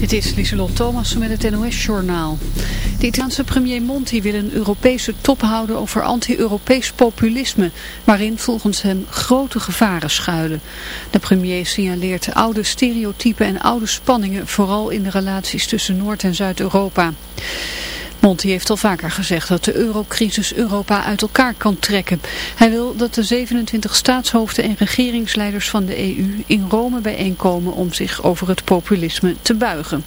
Dit is Lieselot Thomas met het NOS-journaal. De Italiaanse premier Monti wil een Europese top houden over anti-Europees populisme, waarin volgens hem grote gevaren schuilen. De premier signaleert oude stereotypen en oude spanningen, vooral in de relaties tussen Noord- en Zuid-Europa. Monti heeft al vaker gezegd dat de eurocrisis Europa uit elkaar kan trekken. Hij wil dat de 27 staatshoofden en regeringsleiders van de EU in Rome bijeenkomen om zich over het populisme te buigen.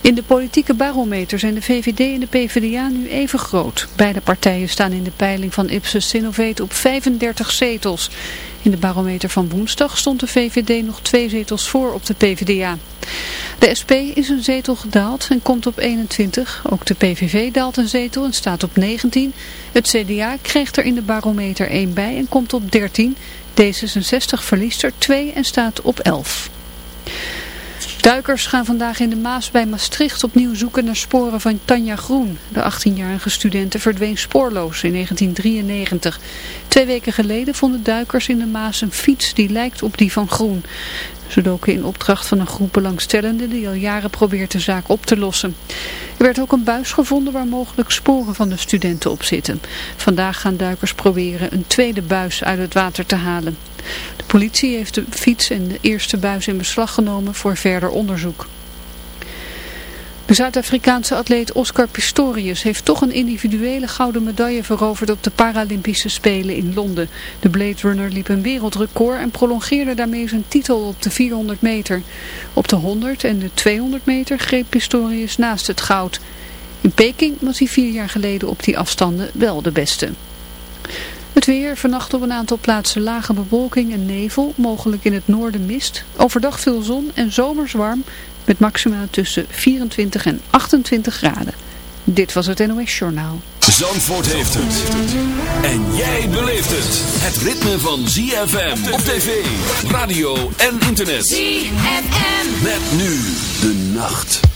In de politieke barometer zijn de VVD en de PvdA nu even groot. Beide partijen staan in de peiling van Ipsos Sinovate op 35 zetels. In de barometer van woensdag stond de VVD nog twee zetels voor op de PvdA. De SP is een zetel gedaald en komt op 21. Ook de PVV daalt een zetel en staat op 19. Het CDA krijgt er in de barometer 1 bij en komt op 13. D66 verliest er 2 en staat op 11. Duikers gaan vandaag in de Maas bij Maastricht opnieuw zoeken naar sporen van Tanja Groen. De 18-jarige studente verdween spoorloos in 1993. Twee weken geleden vonden duikers in de Maas een fiets die lijkt op die van Groen. Ze doken in opdracht van een groep belangstellenden die al jaren probeert de zaak op te lossen. Er werd ook een buis gevonden waar mogelijk sporen van de studenten op zitten. Vandaag gaan duikers proberen een tweede buis uit het water te halen. De politie heeft de fiets en de eerste buis in beslag genomen voor verder onderzoek. De Zuid-Afrikaanse atleet Oscar Pistorius heeft toch een individuele gouden medaille veroverd op de Paralympische Spelen in Londen. De Blade Runner liep een wereldrecord en prolongeerde daarmee zijn titel op de 400 meter. Op de 100 en de 200 meter greep Pistorius naast het goud. In Peking was hij vier jaar geleden op die afstanden wel de beste. Het weer, vannacht op een aantal plaatsen lage bewolking en nevel, mogelijk in het noorden mist. Overdag veel zon en zomers warm, met maxima tussen 24 en 28 graden. Dit was het NOS Journaal. Zandvoort heeft het. En jij beleeft het. Het ritme van ZFM op tv, radio en internet. ZFM. Met nu de nacht.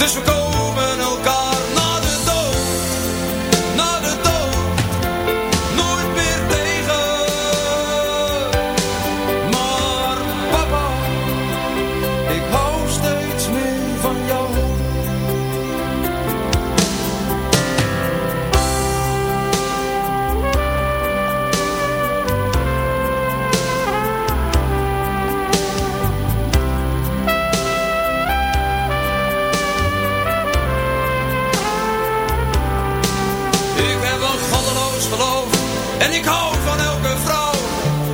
dus we komen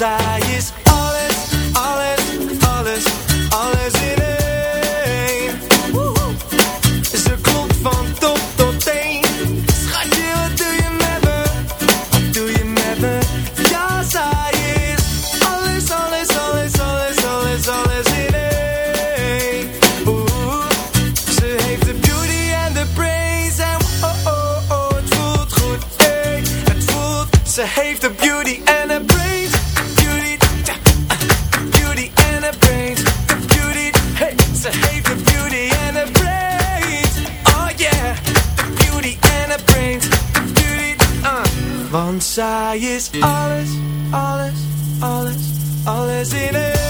Want zij is alles, alles, alles, alles in één.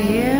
Here.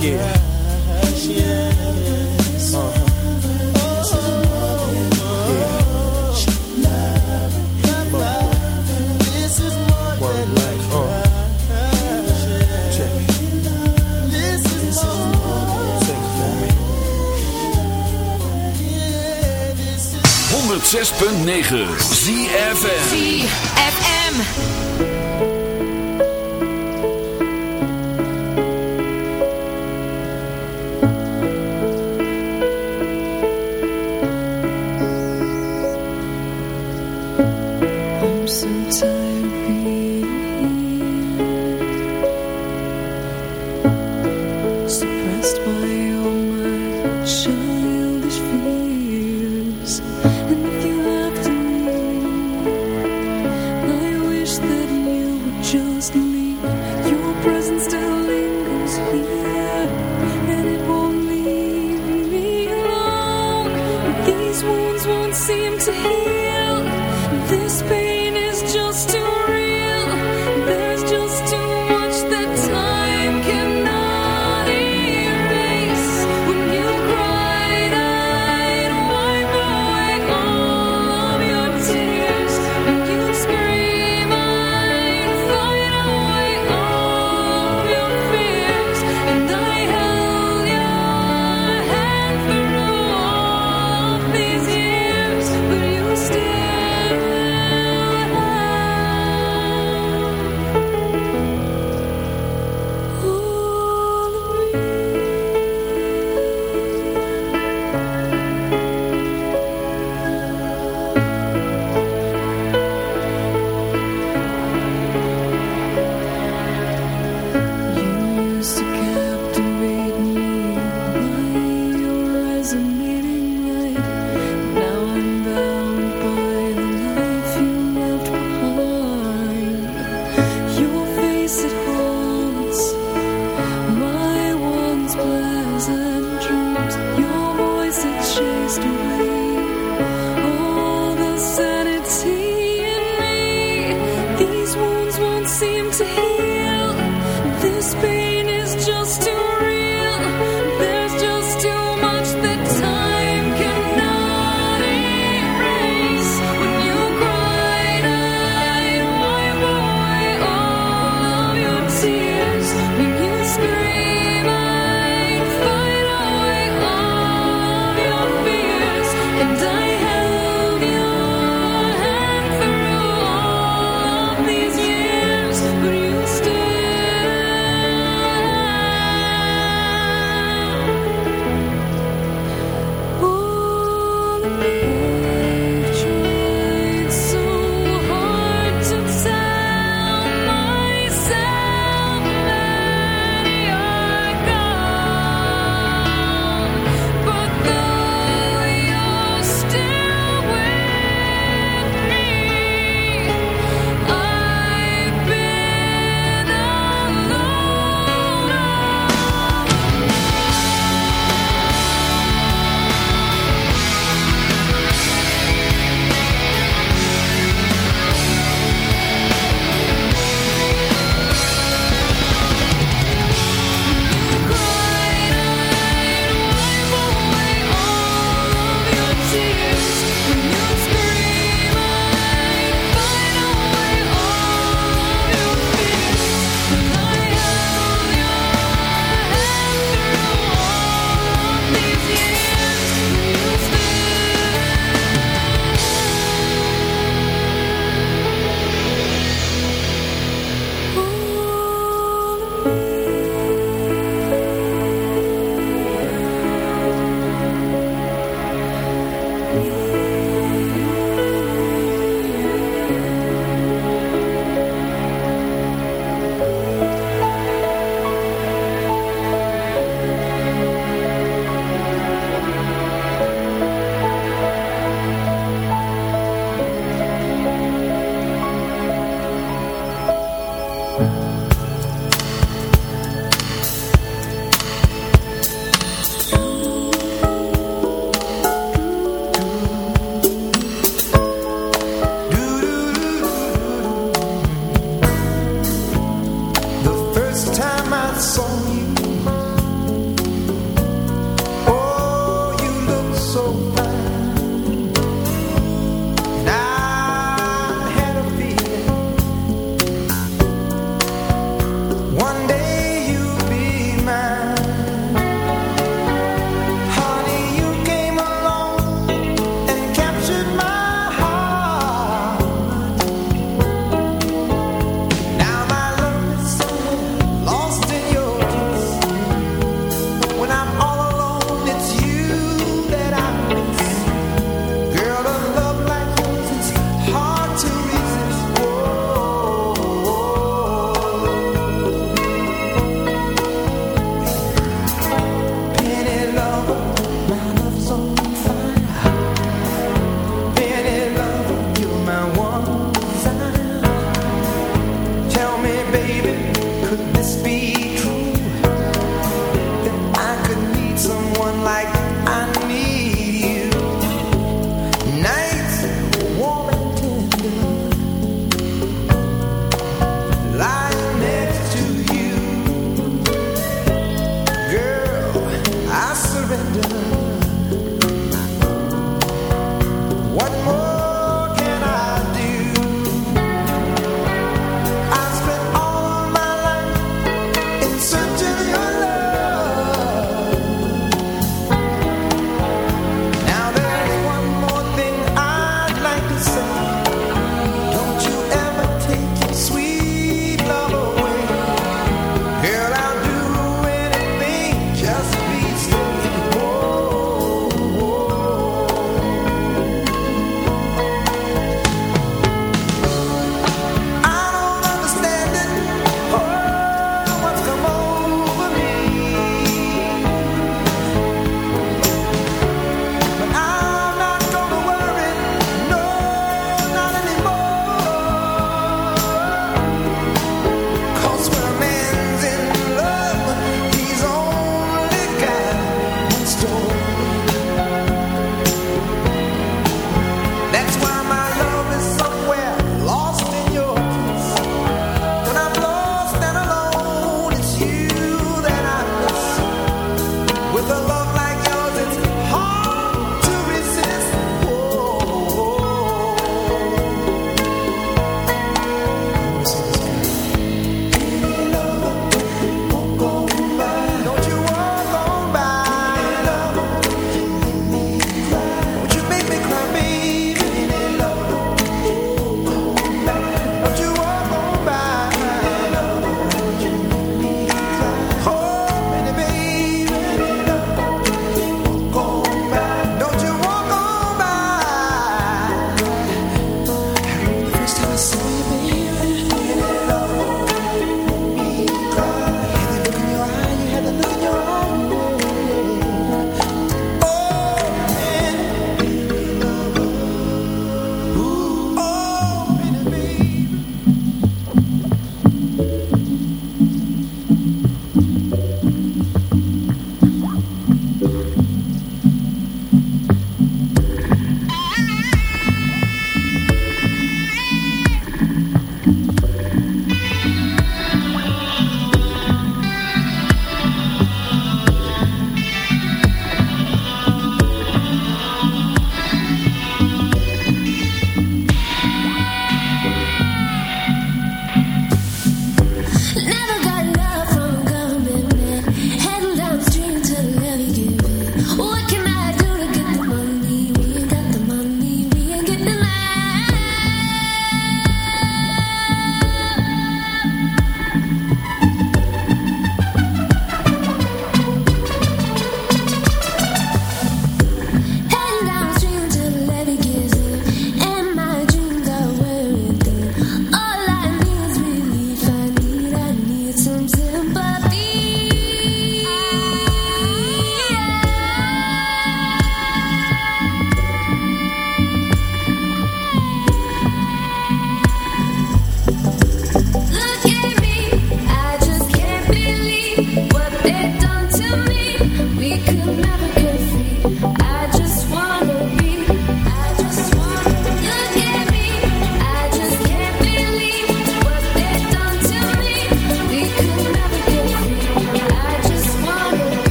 Yeah. crush, yes. Uh-huh.